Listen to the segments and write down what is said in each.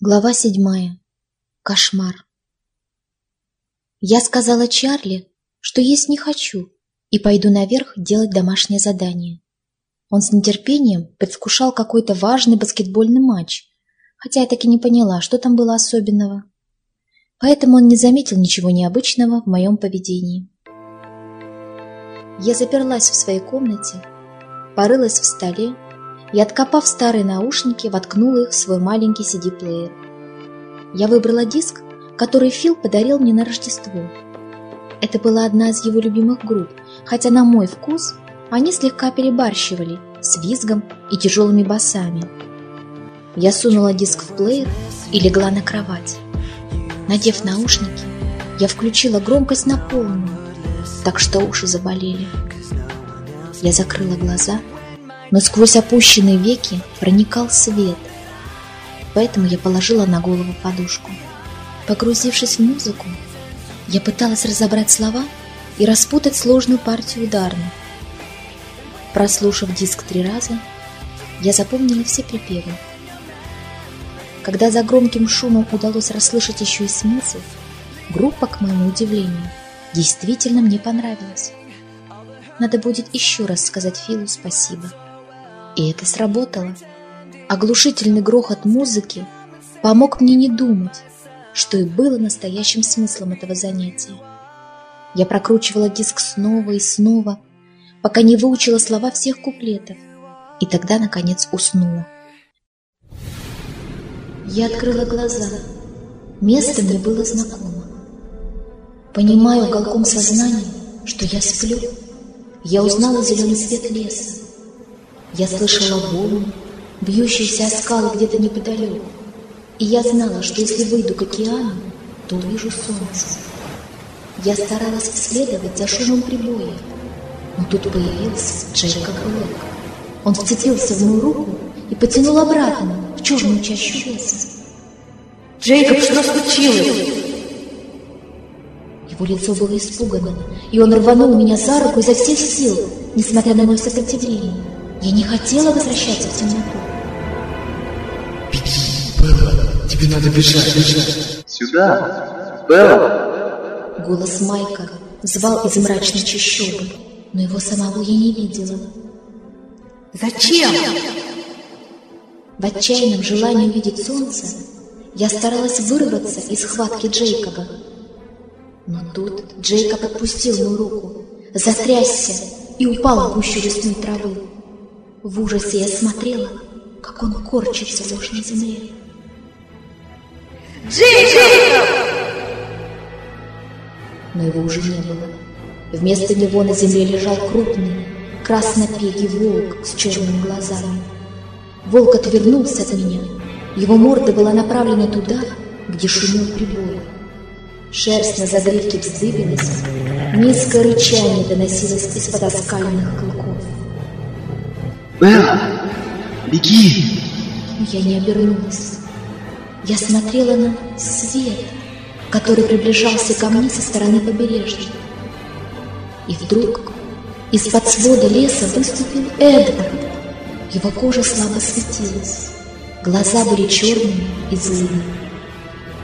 Глава седьмая. Кошмар. Я сказала Чарли, что есть не хочу, и пойду наверх делать домашнее задание. Он с нетерпением предвкушал какой-то важный баскетбольный матч, хотя я так и не поняла, что там было особенного. Поэтому он не заметил ничего необычного в моем поведении. Я заперлась в своей комнате, порылась в столе и, откопав старые наушники, воткнула их в свой маленький CD-плеер. Я выбрала диск, который Фил подарил мне на Рождество. Это была одна из его любимых групп, хотя на мой вкус они слегка перебарщивали с визгом и тяжелыми басами. Я сунула диск в плеер и легла на кровать. Надев наушники, я включила громкость на полную, так что уши заболели. Я закрыла глаза но сквозь опущенные веки проникал свет, поэтому я положила на голову подушку. Погрузившись в музыку, я пыталась разобрать слова и распутать сложную партию ударных. Прослушав диск три раза, я запомнила все припевы. Когда за громким шумом удалось расслышать еще и смысл, группа, к моему удивлению, действительно мне понравилась. Надо будет еще раз сказать Филу спасибо. И это сработало. Оглушительный грохот музыки помог мне не думать, что и было настоящим смыслом этого занятия. Я прокручивала диск снова и снова, пока не выучила слова всех куплетов, и тогда, наконец, уснула. Я открыла глаза. Место мне было знакомо. Понимаю уголком сознания, что я сплю. Я узнала зеленый свет леса. Я слышала волны, бьющиеся о скалы где-то неподалеку. И я знала, что если выйду к океану, то увижу солнце. Я старалась следовать за шумом прибоя, но тут появился Джейкоб Блэк. Он вцепился в мою руку и потянул обратно, в черную чащу леса. «Джейкоб, что случилось?» Его лицо было испугано, и он рванул меня за руку изо всех сил, несмотря на мое сопротивление. Я не хотела возвращаться в темноту. Беги, Белла, тебе надо бежать, бежать. Сюда, Белла. Голос Майка звал из мрачной чащобы, но его самого я не видела. Зачем? В отчаянном желании увидеть солнце я старалась вырваться из схватки Джейкоба. Но тут Джейкоб отпустил мою руку, затрясся и упал в гущу лесной травы. В ужасе я смотрела, как он корчится в ложной земле. Джейкоб! Но его уже не было. Вместо него на земле лежал крупный, краснопегий волк с черными глазами. Волк отвернулся от меня. Его морда была направлена туда, где шумел прибой. Шерсть на загривке вздыбилась, низкое рычание доносилось из-под оскаленных клыков. Белла, беги! Я не обернулась. Я смотрела на свет, который приближался ко мне со стороны побережья. И вдруг из-под свода леса выступил Эдвард. Его кожа слабо светилась, глаза были черными и злыми.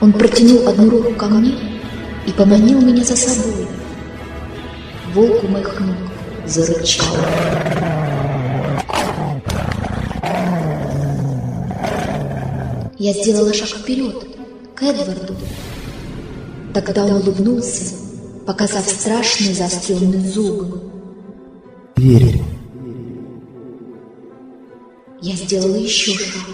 Он протянул одну руку ко мне и поманил меня за собой. Волк у моих ног зарычал. Я сделала шаг вперед, к Эдварду. Тогда он улыбнулся, показав страшные заостренные зубы. Верь. Я сделала еще шаг.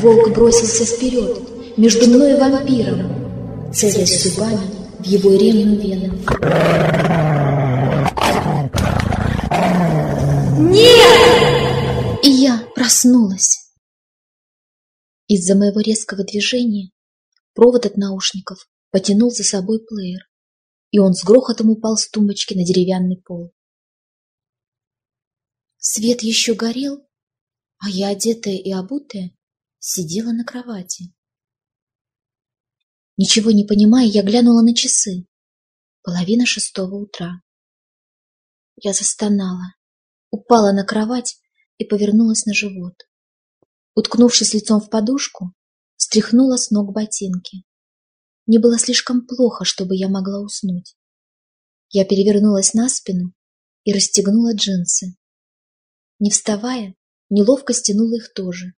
Волк бросился вперед, между мной и вампиром, целясь зубами в его ремную вену. Нет! И я проснулась. Из-за моего резкого движения провод от наушников потянул за собой плеер, и он с грохотом упал с тумбочки на деревянный пол. Свет еще горел, а я, одетая и обутая, сидела на кровати. Ничего не понимая, я глянула на часы. Половина шестого утра. Я застонала, упала на кровать и повернулась на живот. Уткнувшись лицом в подушку, стряхнула с ног ботинки. Мне было слишком плохо, чтобы я могла уснуть. Я перевернулась на спину и расстегнула джинсы. Не вставая, неловко стянула их тоже.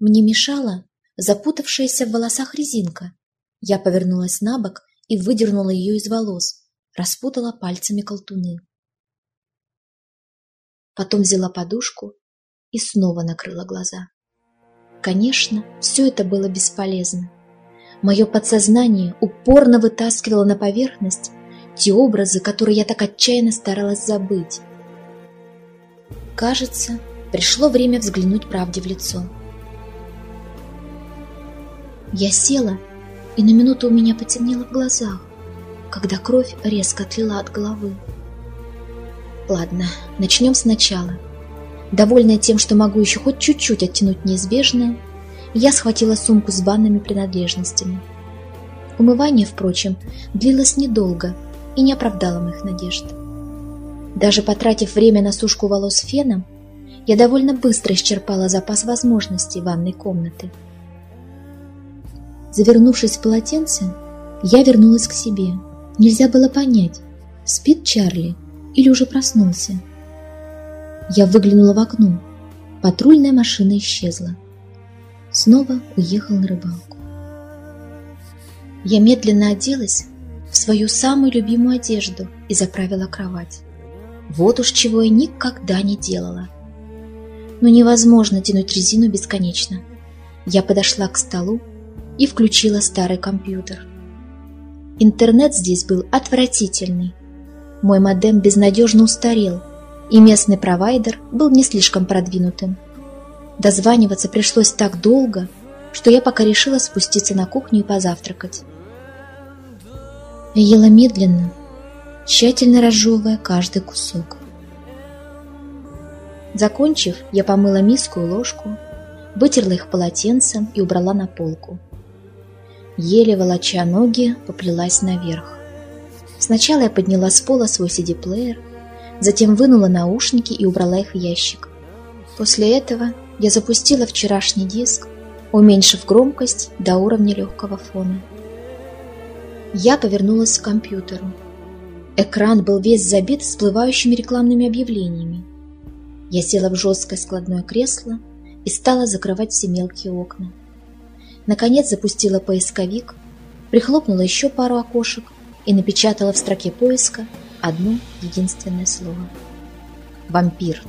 Мне мешала запутавшаяся в волосах резинка. Я повернулась на бок и выдернула ее из волос, распутала пальцами колтуны. Потом взяла подушку и снова накрыла глаза. Конечно, все это было бесполезно. Мое подсознание упорно вытаскивало на поверхность те образы, которые я так отчаянно старалась забыть. Кажется, пришло время взглянуть правде в лицо. Я села, и на минуту у меня потемнело в глазах, когда кровь резко отлила от головы. Ладно, начнем сначала. Довольная тем, что могу еще хоть чуть-чуть оттянуть неизбежное, я схватила сумку с банными принадлежностями. Умывание, впрочем, длилось недолго и не оправдало моих надежд. Даже потратив время на сушку волос феном, я довольно быстро исчерпала запас возможностей ванной комнаты. Завернувшись в полотенце, я вернулась к себе. Нельзя было понять, спит Чарли или уже проснулся. Я выглянула в окно. Патрульная машина исчезла. Снова уехал на рыбалку. Я медленно оделась в свою самую любимую одежду и заправила кровать. Вот уж чего я никогда не делала. Но невозможно тянуть резину бесконечно. Я подошла к столу и включила старый компьютер. Интернет здесь был отвратительный. Мой модем безнадежно устарел, и местный провайдер был не слишком продвинутым. Дозваниваться пришлось так долго, что я пока решила спуститься на кухню и позавтракать. Я ела медленно, тщательно разжевывая каждый кусок. Закончив, я помыла миску и ложку, вытерла их полотенцем и убрала на полку еле волоча ноги, поплелась наверх. Сначала я подняла с пола свой CD-плеер, затем вынула наушники и убрала их в ящик. После этого я запустила вчерашний диск, уменьшив громкость до уровня легкого фона. Я повернулась к компьютеру. Экран был весь забит всплывающими рекламными объявлениями. Я села в жесткое складное кресло и стала закрывать все мелкие окна. Наконец запустила поисковик, прихлопнула еще пару окошек и напечатала в строке поиска одно единственное слово. Вампир.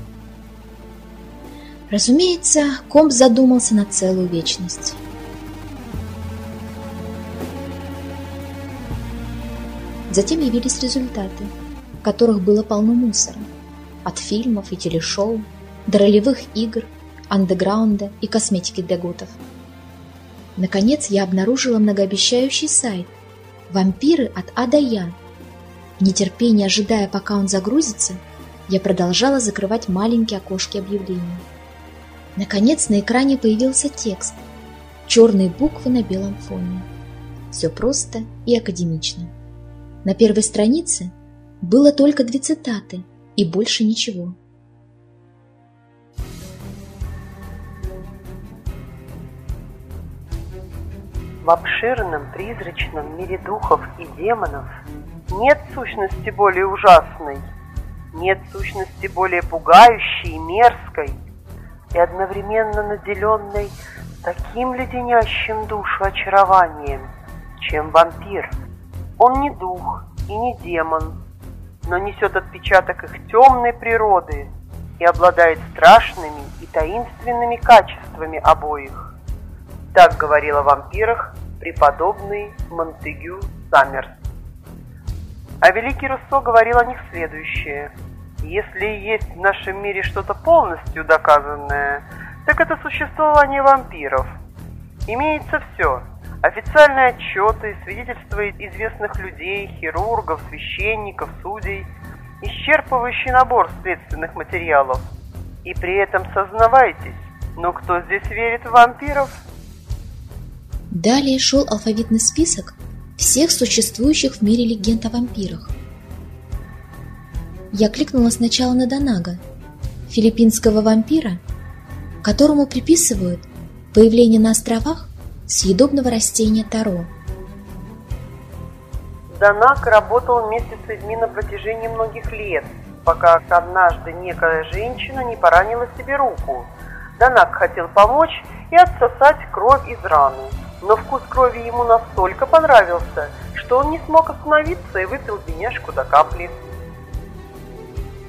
Разумеется, комп задумался на целую вечность. Затем явились результаты, в которых было полно мусора. От фильмов и телешоу, до ролевых игр, андеграунда и косметики для готов – Наконец я обнаружила многообещающий сайт «Вампиры от А до Я». В нетерпении ожидая, пока он загрузится, я продолжала закрывать маленькие окошки объявлений. Наконец на экране появился текст. Черные буквы на белом фоне. Все просто и академично. На первой странице было только две цитаты и больше ничего. В обширном призрачном мире духов и демонов нет сущности более ужасной, нет сущности более пугающей и мерзкой и одновременно наделенной таким леденящим душу очарованием, чем вампир. Он не дух и не демон, но несет отпечаток их темной природы и обладает страшными и таинственными качествами обоих. Так говорил о вампирах преподобный Монтегю Саммерс. А великий Руссо говорил о них следующее. Если есть в нашем мире что-то полностью доказанное, так это существование вампиров. Имеется все. Официальные отчеты, свидетельства известных людей, хирургов, священников, судей, исчерпывающий набор следственных материалов. И при этом сознавайтесь, но кто здесь верит в вампиров – Далее шел алфавитный список всех существующих в мире легенд о вампирах. Я кликнула сначала на Донага, филиппинского вампира, которому приписывают Появление на островах съедобного растения таро. Данак работал вместе с людьми на протяжении многих лет, пока однажды некая женщина не поранила себе руку. Данак хотел помочь и отсосать кровь из раны, но вкус крови ему настолько понравился, что он не смог остановиться и выпил виняшку до капли.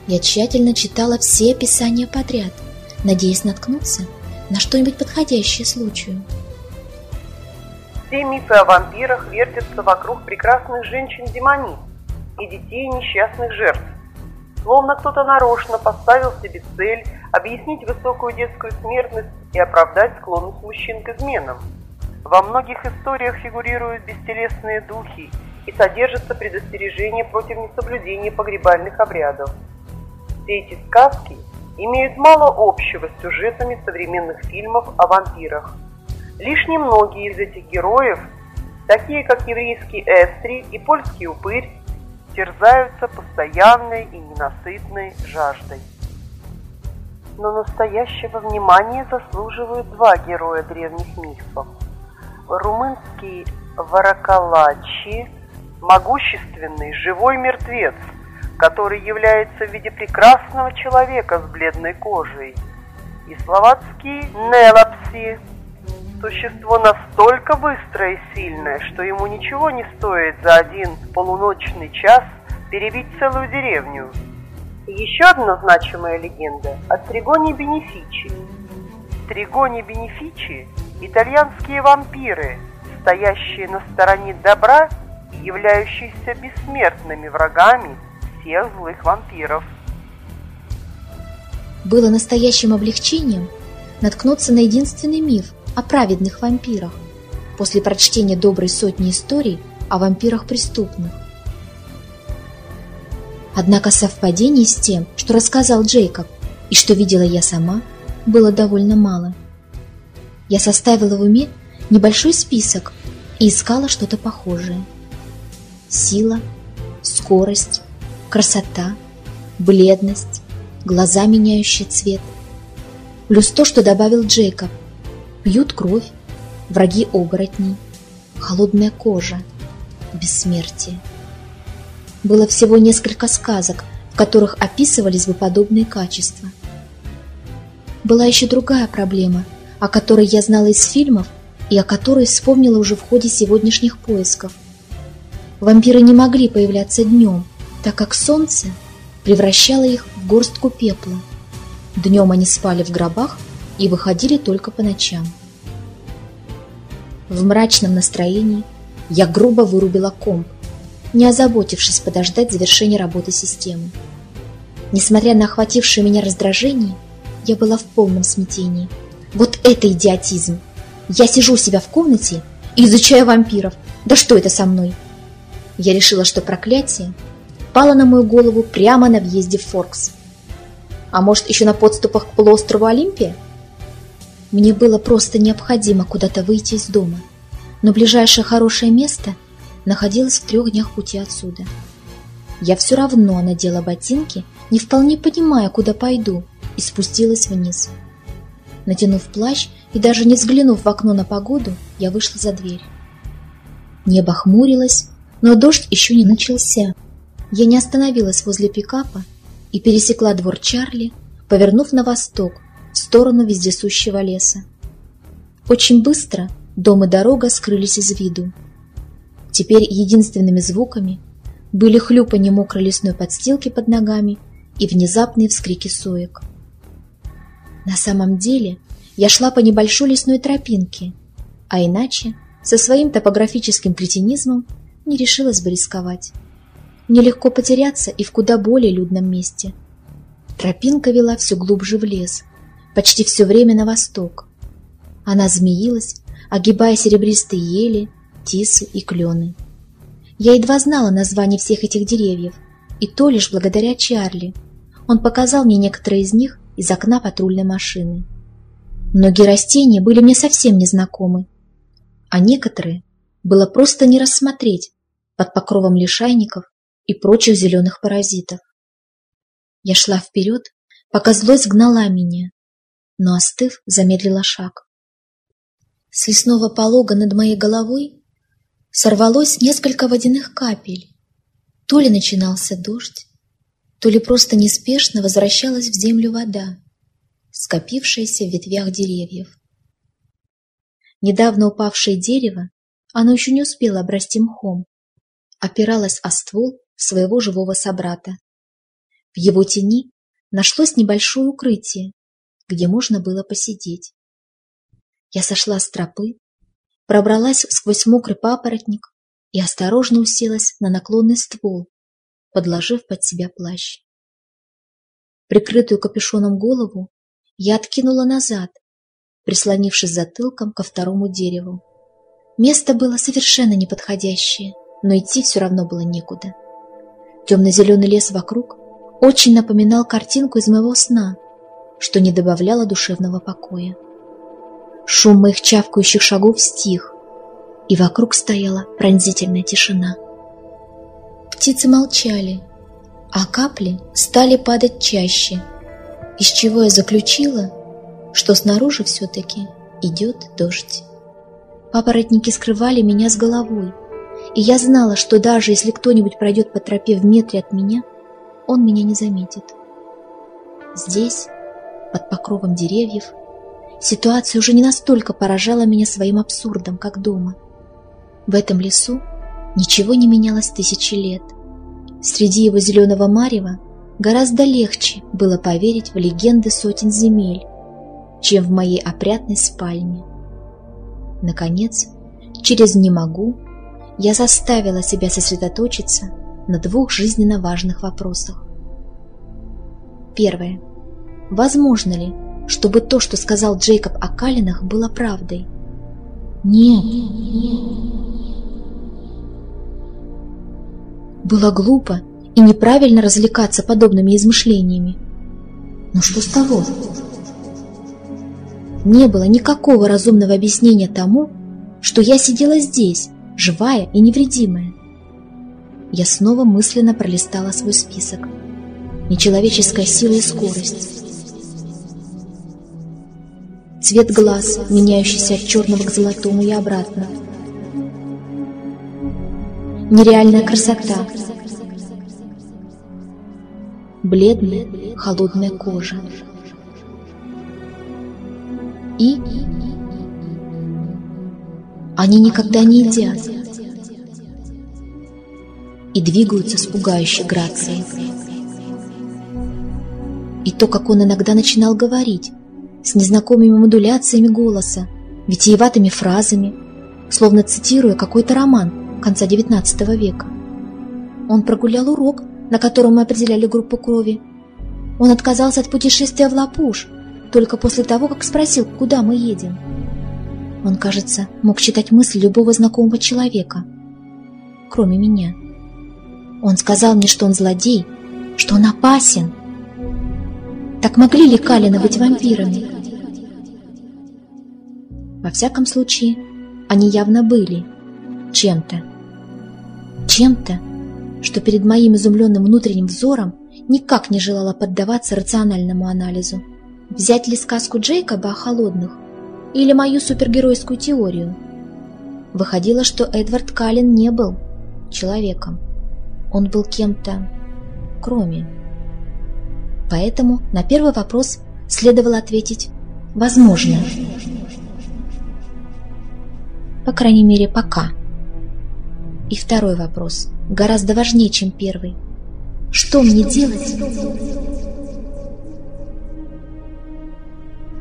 Я тщательно читала все описания подряд, надеясь наткнуться на что-нибудь подходящее случаю. Все мифы о вампирах вертятся вокруг прекрасных женщин-демониц и детей несчастных жертв. Словно кто-то нарочно поставил себе цель объяснить высокую детскую смертность и оправдать склонность мужчин к изменам. Во многих историях фигурируют бестелесные духи и содержатся предостережения против несоблюдения погребальных обрядов. Все эти сказки имеют мало общего с сюжетами современных фильмов о вампирах. Лишь немногие из этих героев, такие как еврейский Эстри и польский упырь, терзаются постоянной и ненасытной жаждой. Но настоящего внимания заслуживают два героя древних мифов. Румынский Варакалачи – могущественный живой мертвец, который является в виде прекрасного человека с бледной кожей, и словацкий Нелапси – существо настолько быстрое и сильное, что ему ничего не стоит за один полуночный час перебить целую деревню. Еще одна значимая легенда о Тригоне Бенефичи. Тригоне Бенефичи – итальянские вампиры, стоящие на стороне добра и являющиеся бессмертными врагами всех злых вампиров. Было настоящим облегчением наткнуться на единственный миф о праведных вампирах после прочтения доброй сотни историй о вампирах преступных. Однако совпадений с тем, что рассказал Джейкоб и что видела я сама, было довольно мало. Я составила в уме небольшой список и искала что-то похожее. Сила, скорость, красота, бледность, глаза, меняющие цвет. Плюс то, что добавил Джейкоб. Пьют кровь, враги оборотней, холодная кожа, бессмертие было всего несколько сказок, в которых описывались бы подобные качества. Была еще другая проблема, о которой я знала из фильмов и о которой вспомнила уже в ходе сегодняшних поисков. Вампиры не могли появляться днем, так как солнце превращало их в горстку пепла. Днем они спали в гробах и выходили только по ночам. В мрачном настроении я грубо вырубила комп, не озаботившись подождать завершения работы системы. Несмотря на охватившее меня раздражение, я была в полном смятении. Это идиотизм! Я сижу у себя в комнате и изучаю вампиров. Да что это со мной? Я решила, что проклятие пало на мою голову прямо на въезде в Форкс. А может, еще на подступах к полуострову Олимпия? Мне было просто необходимо куда-то выйти из дома. Но ближайшее хорошее место – находилась в трех днях пути отсюда. Я все равно надела ботинки, не вполне понимая, куда пойду, и спустилась вниз. Натянув плащ и даже не взглянув в окно на погоду, я вышла за дверь. Небо хмурилось, но дождь еще не начался. Я не остановилась возле пикапа и пересекла двор Чарли, повернув на восток, в сторону вездесущего леса. Очень быстро дом и дорога скрылись из виду. Теперь единственными звуками были хлюпанье мокрой лесной подстилки под ногами и внезапные вскрики соек. На самом деле я шла по небольшой лесной тропинке, а иначе со своим топографическим кретинизмом не решилась бы рисковать. Мне легко потеряться и в куда более людном месте. Тропинка вела все глубже в лес, почти все время на восток. Она змеилась, огибая серебристые ели, тисы и клены. Я едва знала название всех этих деревьев, и то лишь благодаря Чарли. Он показал мне некоторые из них из окна патрульной машины. Многие растения были мне совсем незнакомы, а некоторые было просто не рассмотреть под покровом лишайников и прочих зеленых паразитов. Я шла вперед, пока злость гнала меня, но, остыв, замедлила шаг. С лесного полога над моей головой сорвалось несколько водяных капель. То ли начинался дождь, то ли просто неспешно возвращалась в землю вода, скопившаяся в ветвях деревьев. Недавно упавшее дерево, оно еще не успело обрасти мхом, опиралось о ствол своего живого собрата. В его тени нашлось небольшое укрытие, где можно было посидеть. Я сошла с тропы, пробралась сквозь мокрый папоротник и осторожно уселась на наклонный ствол, подложив под себя плащ. Прикрытую капюшоном голову я откинула назад, прислонившись затылком ко второму дереву. Место было совершенно неподходящее, но идти все равно было некуда. Темно-зеленый лес вокруг очень напоминал картинку из моего сна, что не добавляло душевного покоя. Шум моих чавкающих шагов стих, и вокруг стояла пронзительная тишина. Птицы молчали, а капли стали падать чаще, из чего я заключила, что снаружи все-таки идет дождь. Папоротники скрывали меня с головой, и я знала, что даже если кто-нибудь пройдет по тропе в метре от меня, он меня не заметит. Здесь, под покровом деревьев, ситуация уже не настолько поражала меня своим абсурдом, как дома. В этом лесу ничего не менялось тысячи лет. Среди его зеленого марева гораздо легче было поверить в легенды сотен земель, чем в моей опрятной спальне. Наконец, через «не могу» я заставила себя сосредоточиться на двух жизненно важных вопросах. Первое. Возможно ли, чтобы то, что сказал Джейкоб о Калинах, было правдой? Нет. Было глупо и неправильно развлекаться подобными измышлениями. Но что с того? Не было никакого разумного объяснения тому, что я сидела здесь, живая и невредимая. Я снова мысленно пролистала свой список. Нечеловеческая сила и скорость. Цвет глаз, меняющийся от черного к золотому и обратно. Нереальная красота. Бледная, холодная кожа. И они никогда не едят и двигаются с пугающей грацией. И то, как он иногда начинал говорить, с незнакомыми модуляциями голоса, витиеватыми фразами, словно цитируя какой-то роман конца XIX века. Он прогулял урок, на котором мы определяли группу крови. Он отказался от путешествия в Лапуш, только после того, как спросил, куда мы едем. Он, кажется, мог читать мысли любого знакомого человека, кроме меня. Он сказал мне, что он злодей, что он опасен. Так могли ли Калины быть вампирами? Во всяком случае, они явно были чем-то. Чем-то, что перед моим изумленным внутренним взором никак не желала поддаваться рациональному анализу. Взять ли сказку Джейкоба о холодных или мою супергеройскую теорию? Выходило, что Эдвард Каллен не был человеком. Он был кем-то, кроме. Поэтому на первый вопрос следовало ответить «возможно». По крайней мере, пока. И второй вопрос, гораздо важнее, чем первый. Что мне делать,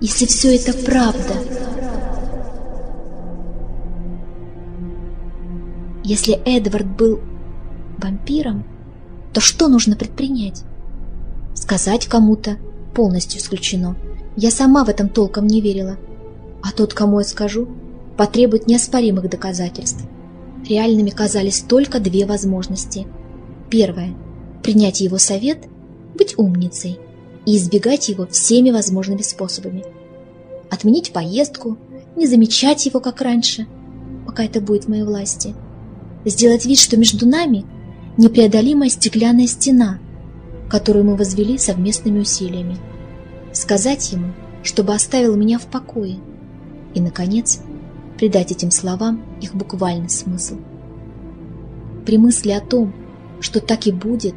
если все это правда? Если Эдвард был вампиром, то что нужно предпринять? Сказать кому-то полностью исключено. Я сама в этом толком не верила. А тот, кому я скажу, потребует неоспоримых доказательств. Реальными казались только две возможности. Первая – принять его совет, быть умницей и избегать его всеми возможными способами. Отменить поездку, не замечать его, как раньше, пока это будет в моей власти. Сделать вид, что между нами непреодолимая стеклянная стена, которую мы возвели совместными усилиями. Сказать ему, чтобы оставил меня в покое. И, наконец, придать этим словам их буквальный смысл. При мысли о том, что так и будет,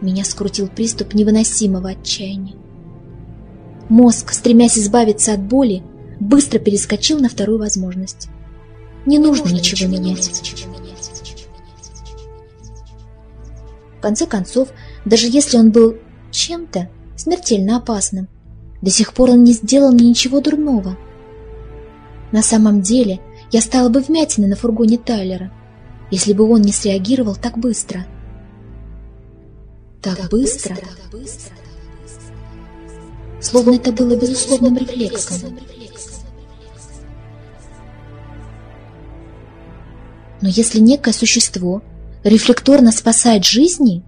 меня скрутил приступ невыносимого отчаяния. Мозг, стремясь избавиться от боли, быстро перескочил на вторую возможность. Не нужно ничего менять. В конце концов, даже если он был чем-то смертельно опасным, до сих пор он не сделал мне ничего дурного. На самом деле, я стала бы вмятиной на фургоне Тайлера, если бы он не среагировал так быстро. Так, так быстро, быстро, так быстро. Словно это было безусловным рефлексом. Но если некое существо рефлекторно спасает жизни,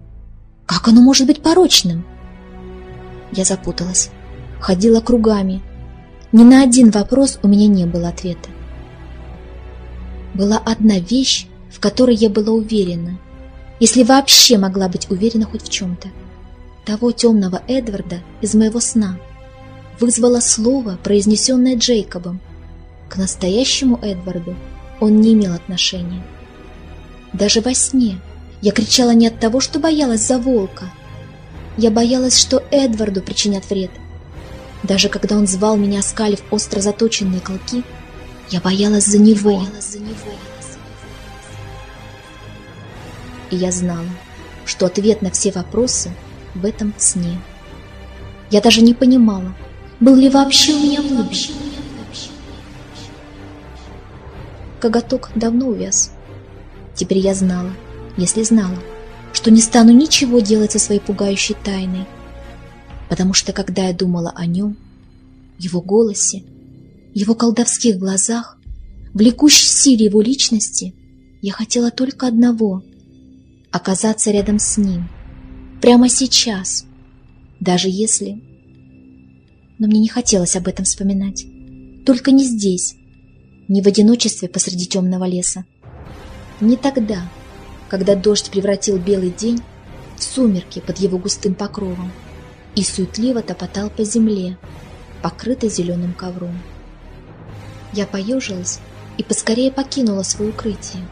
как оно может быть порочным? Я запуталась, ходила кругами. Ни на один вопрос у меня не было ответа. Была одна вещь, в которой я была уверена, если вообще могла быть уверена хоть в чем-то. Того темного Эдварда из моего сна вызвало слово, произнесенное Джейкобом. К настоящему Эдварду он не имел отношения. Даже во сне я кричала не от того, что боялась за волка. Я боялась, что Эдварду причинят вред. Даже когда он звал меня, оскалив остро заточенные клыки, я боялась за него. И я знала, что ответ на все вопросы в этом сне. Я даже не понимала, был ли вообще у меня выбор. Коготок давно увяз. Теперь я знала, если знала, что не стану ничего делать со своей пугающей тайной, потому что когда я думала о нем, его голосе, его колдовских глазах, влекущей силе его личности, я хотела только одного — оказаться рядом с ним, прямо сейчас, даже если... Но мне не хотелось об этом вспоминать, только не здесь, не в одиночестве посреди темного леса. Не тогда, когда дождь превратил белый день в сумерки под его густым покровом и суетливо топотал по земле, покрытой зеленым ковром. Я поежилась и поскорее покинула свое укрытие,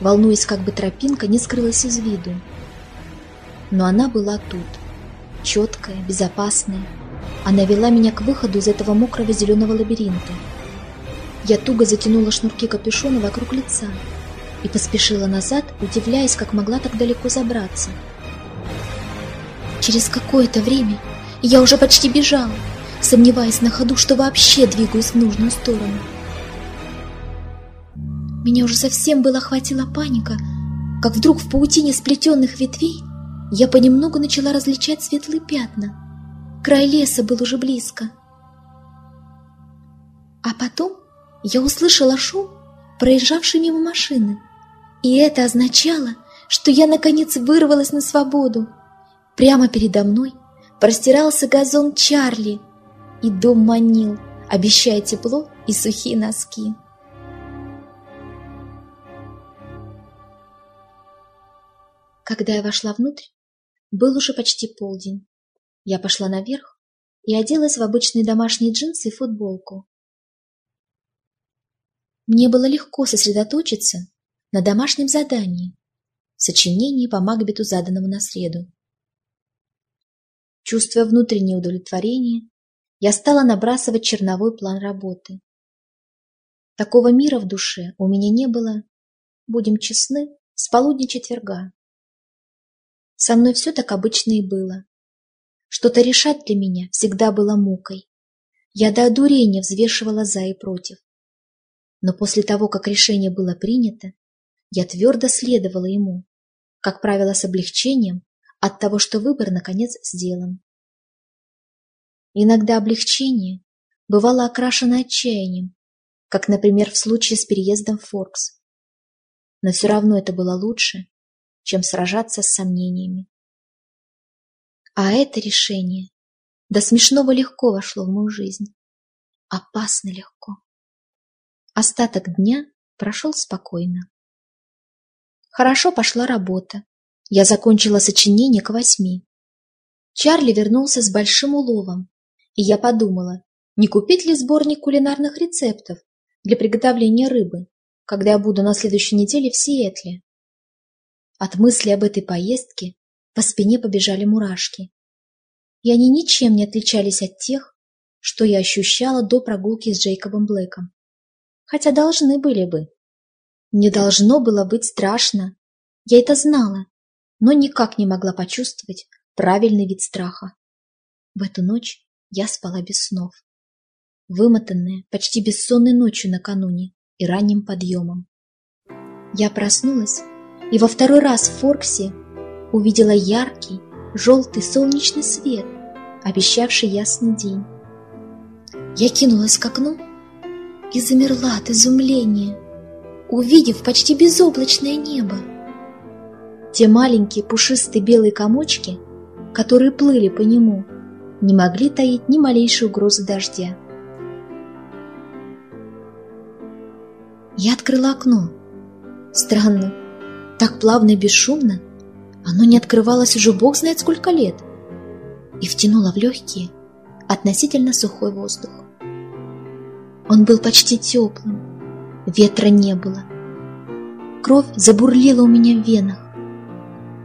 волнуясь, как бы тропинка не скрылась из виду. Но она была тут, четкая, безопасная. Она вела меня к выходу из этого мокрого зеленого лабиринта — я туго затянула шнурки капюшона вокруг лица и поспешила назад, удивляясь, как могла так далеко забраться. Через какое-то время я уже почти бежала, сомневаясь на ходу, что вообще двигаюсь в нужную сторону. Меня уже совсем было хватила паника, как вдруг в паутине сплетенных ветвей я понемногу начала различать светлые пятна. Край леса был уже близко. А потом я услышала шум, проезжавший мимо машины. И это означало, что я наконец вырвалась на свободу. Прямо передо мной простирался газон Чарли, и дом манил, обещая тепло и сухие носки. Когда я вошла внутрь, был уже почти полдень. Я пошла наверх и оделась в обычные домашние джинсы и футболку. Мне было легко сосредоточиться на домашнем задании, сочинении по Макбету, заданному на среду. Чувствуя внутреннее удовлетворение, я стала набрасывать черновой план работы. Такого мира в душе у меня не было, будем честны, с полудня четверга. Со мной все так обычно и было. Что-то решать для меня всегда было мукой. Я до одурения взвешивала за и против. Но после того, как решение было принято, я твердо следовала ему, как правило, с облегчением от того, что выбор наконец сделан. Иногда облегчение бывало окрашено отчаянием, как, например, в случае с переездом в Форкс. Но все равно это было лучше, чем сражаться с сомнениями. А это решение до смешного легко вошло в мою жизнь. Опасно легко. Остаток дня прошел спокойно. Хорошо пошла работа. Я закончила сочинение к восьми. Чарли вернулся с большим уловом, и я подумала, не купить ли сборник кулинарных рецептов, для приготовления рыбы, когда я буду на следующей неделе в Сиэтле. От мысли об этой поездке по спине побежали мурашки. И они ничем не отличались от тех, что я ощущала до прогулки с Джейкобом Блэком. Хотя должны были бы. Не должно было быть страшно. Я это знала, но никак не могла почувствовать правильный вид страха. В эту ночь я спала без снов. Вымотанная почти бессонной ночью накануне и ранним подъемом. Я проснулась и во второй раз в Форксе увидела яркий, желтый солнечный свет, обещавший ясный день. Я кинулась к окну и замерла от изумления, увидев почти безоблачное небо. Те маленькие пушистые белые комочки, которые плыли по нему, не могли таить ни малейшей угрозы дождя. Я открыла окно. Странно, так плавно и бесшумно оно не открывалось уже бог знает сколько лет и втянуло в легкие относительно сухой воздух. Он был почти теплым, ветра не было. Кровь забурлила у меня в венах.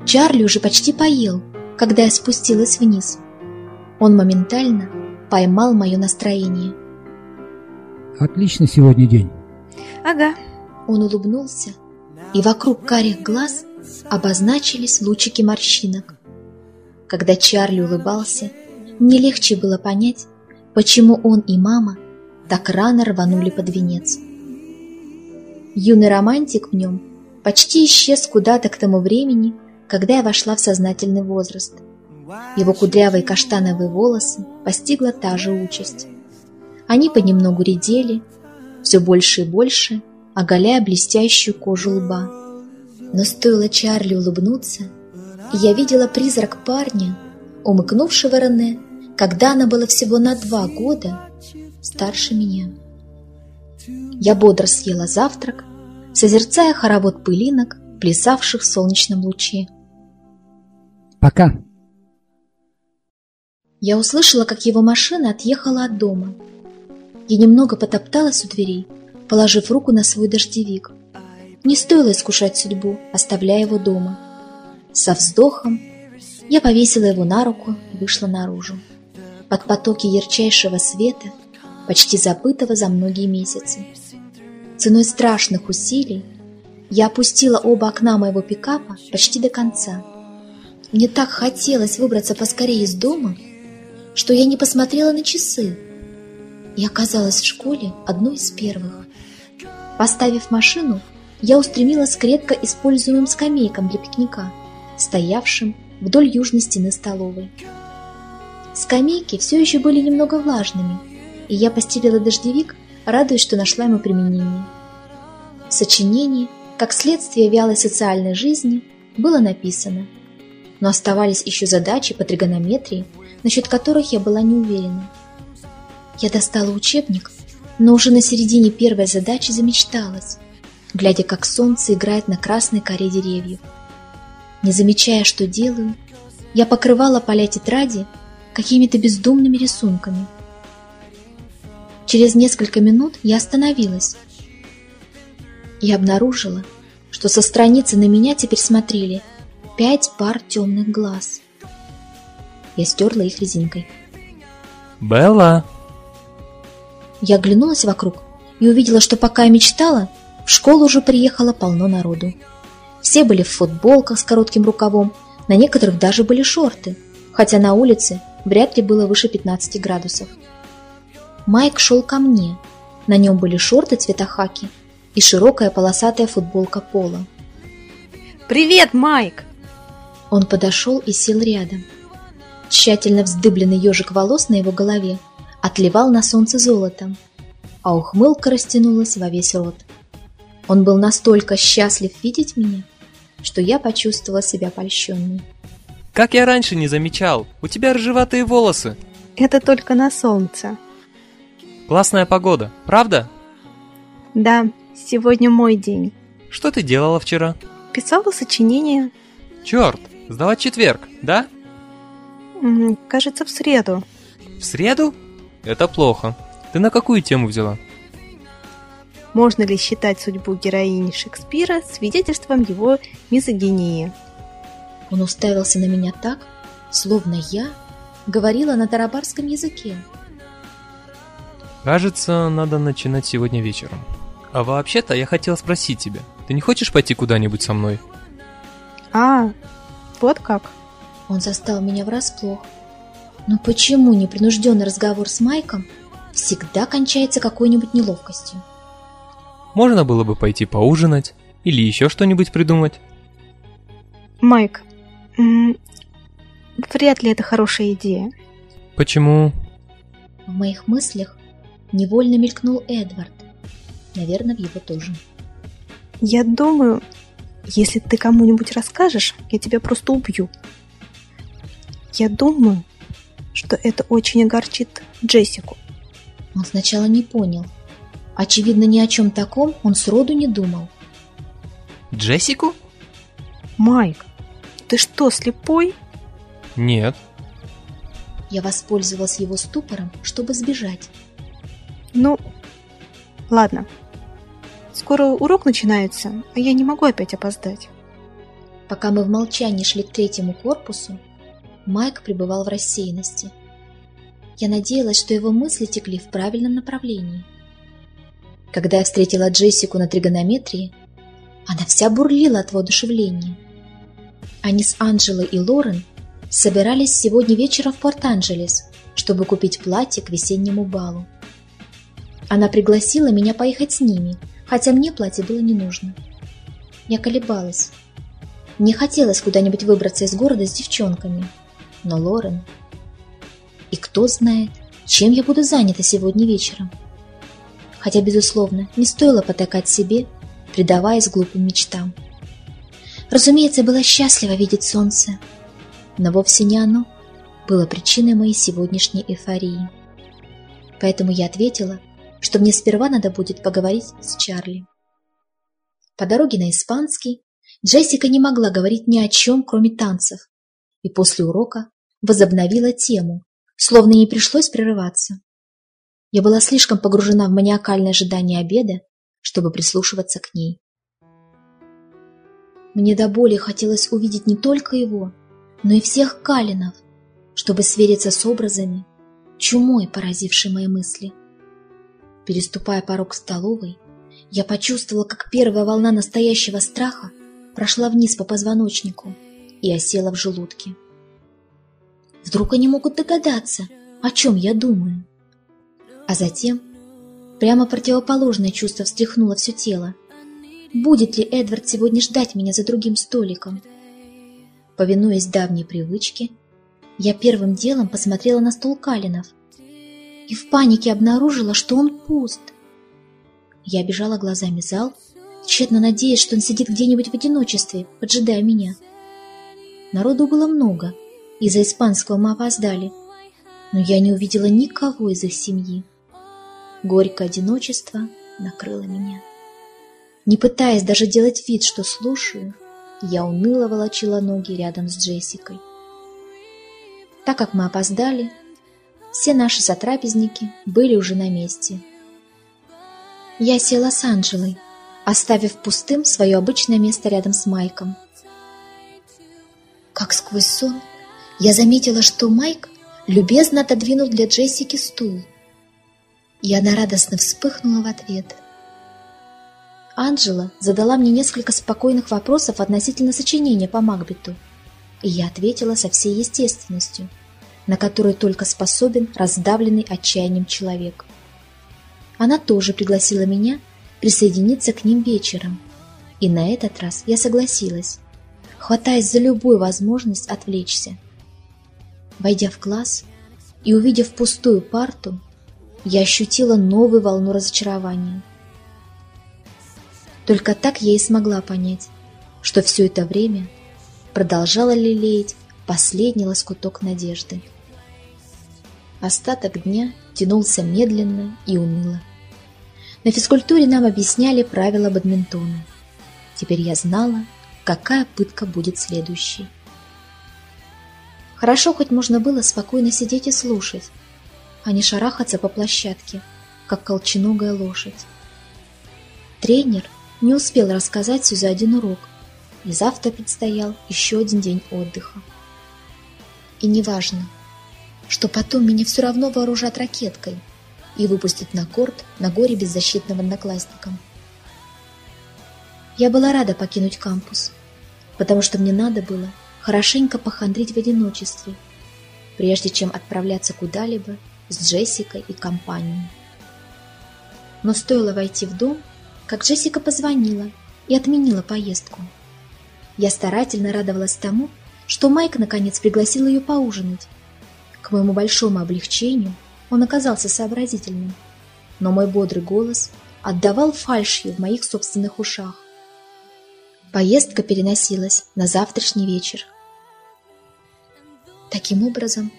Чарли уже почти поел, когда я спустилась вниз. Он моментально поймал мое настроение. Отличный сегодня день. Ага. Он улыбнулся, и вокруг карих глаз обозначились лучики морщинок. Когда Чарли улыбался, мне легче было понять, почему он и мама так рано рванули под венец. Юный романтик в нем почти исчез куда-то к тому времени, когда я вошла в сознательный возраст. Его кудрявые каштановые волосы постигла та же участь. Они понемногу редели, все больше и больше, оголяя блестящую кожу лба. Но стоило Чарли улыбнуться, и я видела призрак парня, умыкнувшего Рене, когда она была всего на два года старше меня. Я бодро съела завтрак, созерцая хоровод пылинок, плясавших в солнечном луче. Пока. Я услышала, как его машина отъехала от дома. Я немного потопталась у дверей, положив руку на свой дождевик. Не стоило искушать судьбу, оставляя его дома. Со вздохом я повесила его на руку и вышла наружу. Под потоки ярчайшего света, почти забытого за многие месяцы. Ценой страшных усилий я опустила оба окна моего пикапа почти до конца. Мне так хотелось выбраться поскорее из дома, что я не посмотрела на часы и оказалась в школе одной из первых. Поставив машину, я устремилась к редко используемым скамейкам для пикника, стоявшим вдоль южной стены столовой. Скамейки все еще были немного влажными, и я постелила дождевик, радуясь, что нашла ему применение. В сочинении, как следствие вялой социальной жизни, было написано, но оставались еще задачи по тригонометрии, насчет которых я была не уверена. Я достала учебник, но уже на середине первой задачи замечталась, глядя, как солнце играет на красной коре деревьев. Не замечая, что делаю, я покрывала поля тетради какими-то бездумными рисунками. Через несколько минут я остановилась и обнаружила, что со страницы на меня теперь смотрели пять пар темных глаз. Я стерла их резинкой. «Белла!» Я оглянулась вокруг и увидела, что пока я мечтала, в школу уже приехало полно народу. Все были в футболках с коротким рукавом, на некоторых даже были шорты, хотя на улице вряд ли было выше 15 градусов. Майк шел ко мне. На нем были шорты цвета хаки и широкая полосатая футболка пола. Привет, Майк! Он подошел и сел рядом. Тщательно вздыбленный ежик волос на его голове отливал на солнце золотом, а ухмылка растянулась во весь рот. Он был настолько счастлив видеть меня, что я почувствовала себя польщенной. Как я раньше не замечал, у тебя рыжеватые волосы. Это только на солнце. Классная погода, правда? Да, сегодня мой день. Что ты делала вчера? Писала сочинение. Черт, сдавать четверг, да? Кажется, в среду. В среду? Это плохо. Ты на какую тему взяла? можно ли считать судьбу героини Шекспира свидетельством его мизогинии. Он уставился на меня так, словно я говорила на тарабарском языке. Кажется, надо начинать сегодня вечером. А вообще-то я хотел спросить тебя, ты не хочешь пойти куда-нибудь со мной? А, вот как? Он застал меня врасплох. Но почему непринужденный разговор с Майком всегда кончается какой-нибудь неловкостью? Можно было бы пойти поужинать или еще что-нибудь придумать. Майк, вряд ли это хорошая идея. Почему? В моих мыслях невольно мелькнул Эдвард. Наверное, в его тоже. Я думаю, если ты кому-нибудь расскажешь, я тебя просто убью. Я думаю, что это очень огорчит Джессику. Он сначала не понял. Очевидно, ни о чем таком он сроду не думал. Джессику? Майк, ты что, слепой? Нет. Я воспользовалась его ступором, чтобы сбежать. Ну, ладно. Скоро урок начинается, а я не могу опять опоздать. Пока мы в молчании шли к третьему корпусу, Майк пребывал в рассеянности. Я надеялась, что его мысли текли в правильном направлении. Когда я встретила Джессику на тригонометрии, она вся бурлила от воодушевления. Они с Анджелой и Лорен собирались сегодня вечером в Порт-Анджелес, чтобы купить платье к весеннему балу. Она пригласила меня поехать с ними, хотя мне платье было не нужно. Я колебалась. Мне хотелось куда-нибудь выбраться из города с девчонками, но Лорен... И кто знает, чем я буду занята сегодня вечером. Хотя, безусловно, не стоило потакать себе, предаваясь глупым мечтам. Разумеется, я была счастлива видеть солнце, но вовсе не оно было причиной моей сегодняшней эйфории. Поэтому я ответила, что мне сперва надо будет поговорить с Чарли. По дороге на испанский Джессика не могла говорить ни о чем, кроме танцев, и после урока возобновила тему, словно ей пришлось прерываться. Я была слишком погружена в маниакальное ожидание обеда, чтобы прислушиваться к ней. Мне до боли хотелось увидеть не только его, но и всех Калинов, чтобы свериться с образами, чумой поразившей мои мысли. Переступая порог столовой, я почувствовала, как первая волна настоящего страха прошла вниз по позвоночнику и осела в желудке. Вдруг они могут догадаться, о чем я думаю. А затем прямо противоположное чувство встряхнуло все тело. Будет ли Эдвард сегодня ждать меня за другим столиком? Повинуясь давней привычке, я первым делом посмотрела на стол Калинов и в панике обнаружила, что он пуст. Я бежала глазами зал, тщетно надеясь, что он сидит где-нибудь в одиночестве, поджидая меня. Народу было много, из-за испанского мы опоздали, но я не увидела никого из их семьи. Горькое одиночество накрыло меня. Не пытаясь даже делать вид, что слушаю, я уныло волочила ноги рядом с Джессикой. Так как мы опоздали, все наши сотрапезники были уже на месте. Я села с Анжелой, оставив пустым свое обычное место рядом с Майком. Как сквозь сон, я заметила, что Майк любезно отодвинул для Джессики стул, и она радостно вспыхнула в ответ – Анжела задала мне несколько спокойных вопросов относительно сочинения по Макбету, и я ответила со всей естественностью, на которую только способен раздавленный отчаянием человек. Она тоже пригласила меня присоединиться к ним вечером, и на этот раз я согласилась, хватаясь за любую возможность отвлечься. Войдя в класс и увидев пустую парту, я ощутила новую волну разочарования – только так я и смогла понять, что все это время продолжала лелеять последний лоскуток надежды. Остаток дня тянулся медленно и уныло. На физкультуре нам объясняли правила бадминтона. Теперь я знала, какая пытка будет следующей. Хорошо, хоть можно было спокойно сидеть и слушать, а не шарахаться по площадке, как колченогая лошадь. Тренер не успел рассказать все за один урок, и завтра предстоял еще один день отдыха. И неважно, что потом меня все равно вооружат ракеткой и выпустят на корт на горе беззащитным одноклассникам. Я была рада покинуть кампус, потому что мне надо было хорошенько похандрить в одиночестве, прежде чем отправляться куда-либо с Джессикой и компанией. Но стоило войти в дом, как Джессика позвонила и отменила поездку. Я старательно радовалась тому, что Майк наконец пригласил ее поужинать. К моему большому облегчению он оказался сообразительным, но мой бодрый голос отдавал фальшью в моих собственных ушах. Поездка переносилась на завтрашний вечер. Таким образом,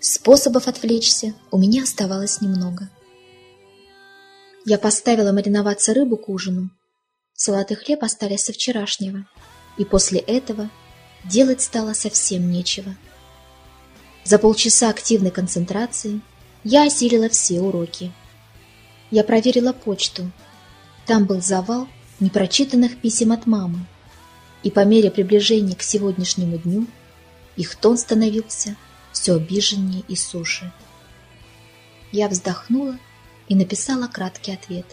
способов отвлечься у меня оставалось немного. Я поставила мариноваться рыбу к ужину. Салат и хлеб остались со вчерашнего. И после этого делать стало совсем нечего. За полчаса активной концентрации я осилила все уроки. Я проверила почту. Там был завал непрочитанных писем от мамы. И по мере приближения к сегодняшнему дню их тон становился все обиженнее и суше. Я вздохнула и написала краткий ответ.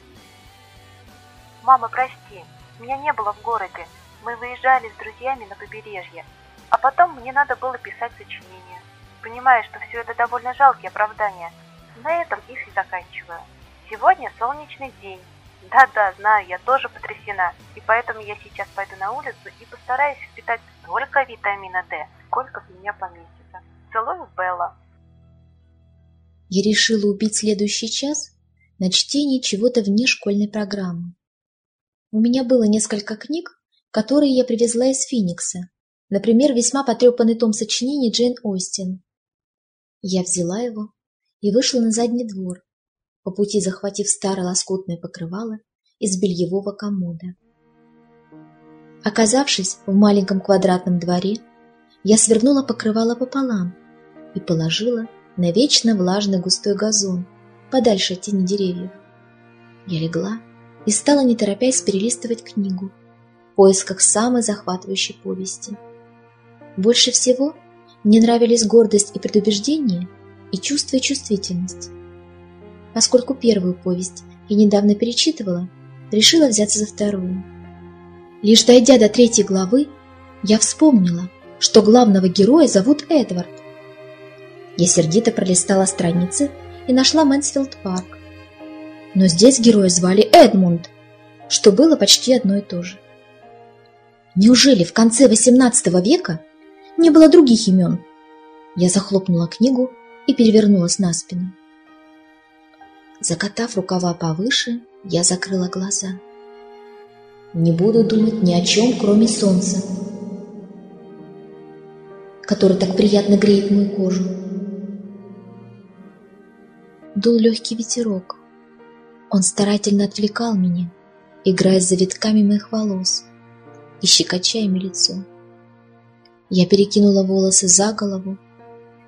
«Мама, прости, меня не было в городе. Мы выезжали с друзьями на побережье, а потом мне надо было писать сочинение. Понимаю, что все это довольно жалкие оправдания. На этом их и заканчиваю. Сегодня солнечный день. Да-да, знаю, я тоже потрясена, и поэтому я сейчас пойду на улицу и постараюсь впитать столько витамина D, сколько в меня поместится. Целую, Белла. Я решила убить следующий час на чтение чего-то вне школьной программы. У меня было несколько книг, которые я привезла из Феникса, например, весьма потрепанный том сочинений Джейн Остин. Я взяла его и вышла на задний двор, по пути захватив старое лоскутное покрывало из бельевого комода. Оказавшись в маленьком квадратном дворе, я свернула покрывало пополам и положила на вечно влажный густой газон, подальше от тени деревьев. Я легла и стала, не торопясь, перелистывать книгу в поисках самой захватывающей повести. Больше всего мне нравились гордость и предубеждение, и чувство и чувствительность. Поскольку первую повесть я недавно перечитывала, решила взяться за вторую. Лишь дойдя до третьей главы, я вспомнила, что главного героя зовут Эдвард. Я сердито пролистала страницы и нашла Мэнсфилд Парк. Но здесь героя звали Эдмунд, что было почти одно и то же. Неужели в конце XVIII века не было других имен? Я захлопнула книгу и перевернулась на спину. Закатав рукава повыше, я закрыла глаза. Не буду думать ни о чем, кроме солнца, который так приятно греет мою кожу дул легкий ветерок. Он старательно отвлекал меня, играя с завитками моих волос и щекоча ими лицо. Я перекинула волосы за голову,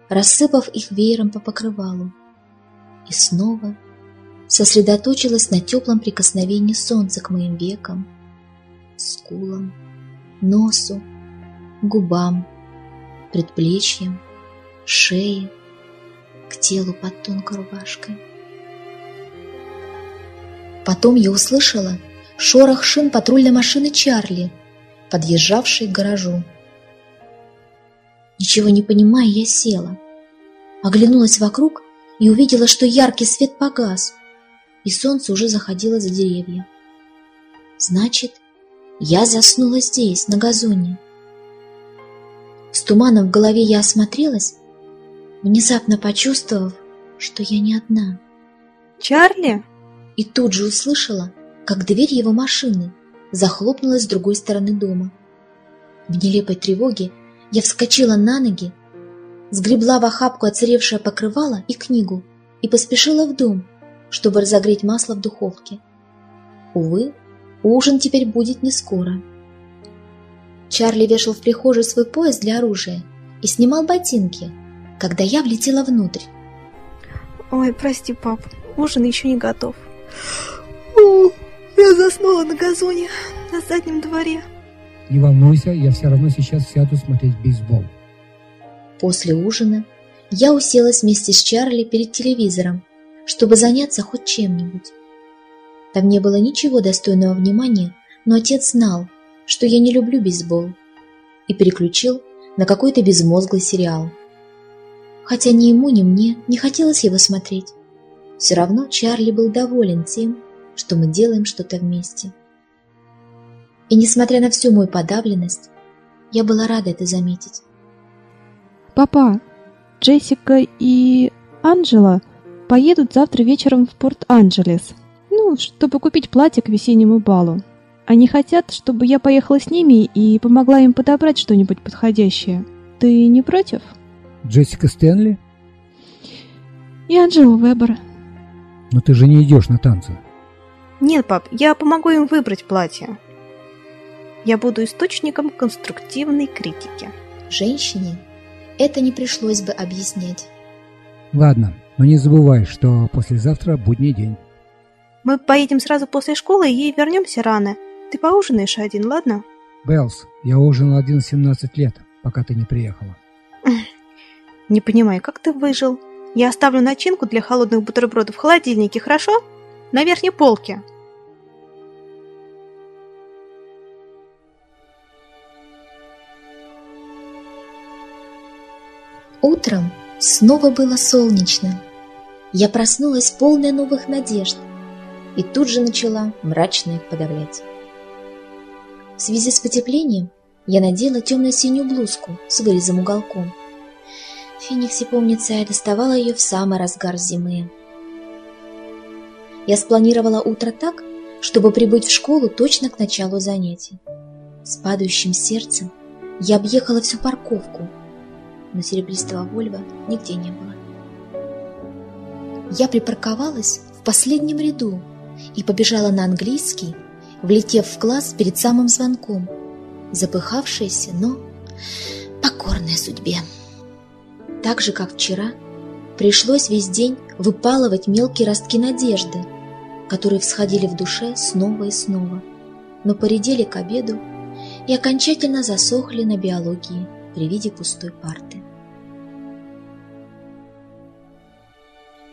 рассыпав их веером по покрывалу, и снова сосредоточилась на теплом прикосновении солнца к моим векам, скулам, носу, губам, предплечьям, шее, к телу под тонкой рубашкой. Потом я услышала шорох шин патрульной машины Чарли, подъезжавшей к гаражу. Ничего не понимая, я села, оглянулась вокруг и увидела, что яркий свет погас, и солнце уже заходило за деревья. Значит, я заснула здесь, на газоне. С туманом в голове я осмотрелась внезапно почувствовав, что я не одна. «Чарли?» И тут же услышала, как дверь его машины захлопнулась с другой стороны дома. В нелепой тревоге я вскочила на ноги, сгребла в охапку оцаревшее покрывало и книгу и поспешила в дом, чтобы разогреть масло в духовке. Увы, ужин теперь будет не скоро. Чарли вешал в прихожей свой пояс для оружия и снимал ботинки, когда я влетела внутрь. Ой, прости, пап, ужин еще не готов. Я Я заснула на газоне на заднем дворе. Не волнуйся, я все равно сейчас сяду смотреть бейсбол. После ужина я уселась вместе с Чарли перед телевизором, чтобы заняться хоть чем-нибудь. Там не было ничего достойного внимания, но отец знал, что я не люблю бейсбол, и переключил на какой-то безмозглый сериал. Хотя ни ему, ни мне не хотелось его смотреть. Все равно Чарли был доволен тем, что мы делаем что-то вместе. И несмотря на всю мою подавленность, я была рада это заметить. Папа, Джессика и Анджела поедут завтра вечером в Порт-Анджелес. Ну, чтобы купить платье к весеннему балу. Они хотят, чтобы я поехала с ними и помогла им подобрать что-нибудь подходящее. Ты не против? Джессика Стэнли? И Анджела Вебер. Но ты же не идешь на танцы. Нет, пап, я помогу им выбрать платье. Я буду источником конструктивной критики. Женщине это не пришлось бы объяснять. Ладно, но не забывай, что послезавтра будний день. Мы поедем сразу после школы и вернемся рано. Ты поужинаешь один, ладно? Беллс, я ужинал один 17 лет, пока ты не приехала. Не понимаю, как ты выжил? Я оставлю начинку для холодных бутербродов в холодильнике, хорошо? На верхней полке. Утром снова было солнечно. Я проснулась полная новых надежд и тут же начала мрачно их подавлять. В связи с потеплением я надела темно-синюю блузку с вырезом уголком. Фениксе, помнится, я доставала ее в самый разгар зимы. Я спланировала утро так, чтобы прибыть в школу точно к началу занятий. С падающим сердцем я объехала всю парковку – но серебристого Вольва нигде не было. Я припарковалась в последнем ряду и побежала на английский, влетев в класс перед самым звонком, запыхавшаяся, но покорная судьбе. Так же, как вчера, пришлось весь день выпалывать мелкие ростки надежды, которые всходили в душе снова и снова, но поредели к обеду и окончательно засохли на биологии при виде пустой парты.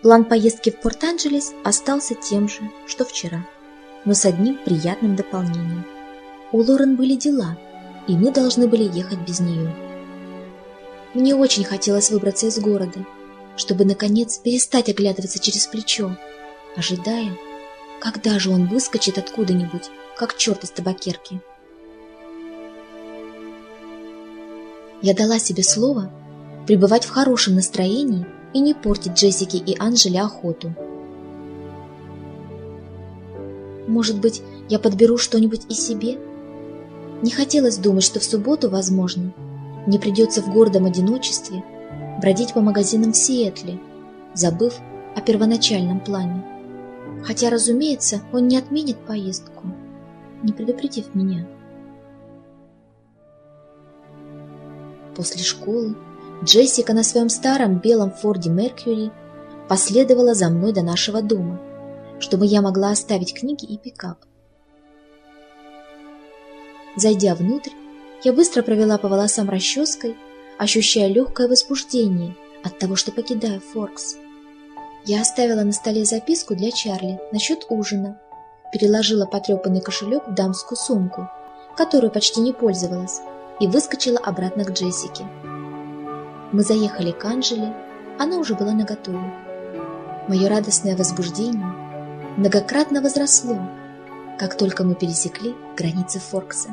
План поездки в Порт-Анджелес остался тем же, что вчера, но с одним приятным дополнением. У Лорен были дела, и мы должны были ехать без нее. Мне очень хотелось выбраться из города, чтобы, наконец, перестать оглядываться через плечо, ожидая, когда же он выскочит откуда-нибудь, как черт из табакерки. Я дала себе слово пребывать в хорошем настроении и не портить Джессике и Анжеле охоту. Может быть, я подберу что-нибудь и себе? Не хотелось думать, что в субботу, возможно, мне придется в гордом одиночестве бродить по магазинам в Сиэтле, забыв о первоначальном плане. Хотя, разумеется, он не отменит поездку, не предупредив меня. После школы Джессика на своем старом белом Форде Меркьюри последовала за мной до нашего дома, чтобы я могла оставить книги и пикап. Зайдя внутрь, я быстро провела по волосам расческой, ощущая легкое возбуждение от того, что покидаю Форкс. Я оставила на столе записку для Чарли насчет ужина, переложила потрепанный кошелек в дамскую сумку, которую почти не пользовалась, и выскочила обратно к Джессике. Мы заехали к Анжеле, она уже была наготове. Мое радостное возбуждение многократно возросло, как только мы пересекли границы Форкса.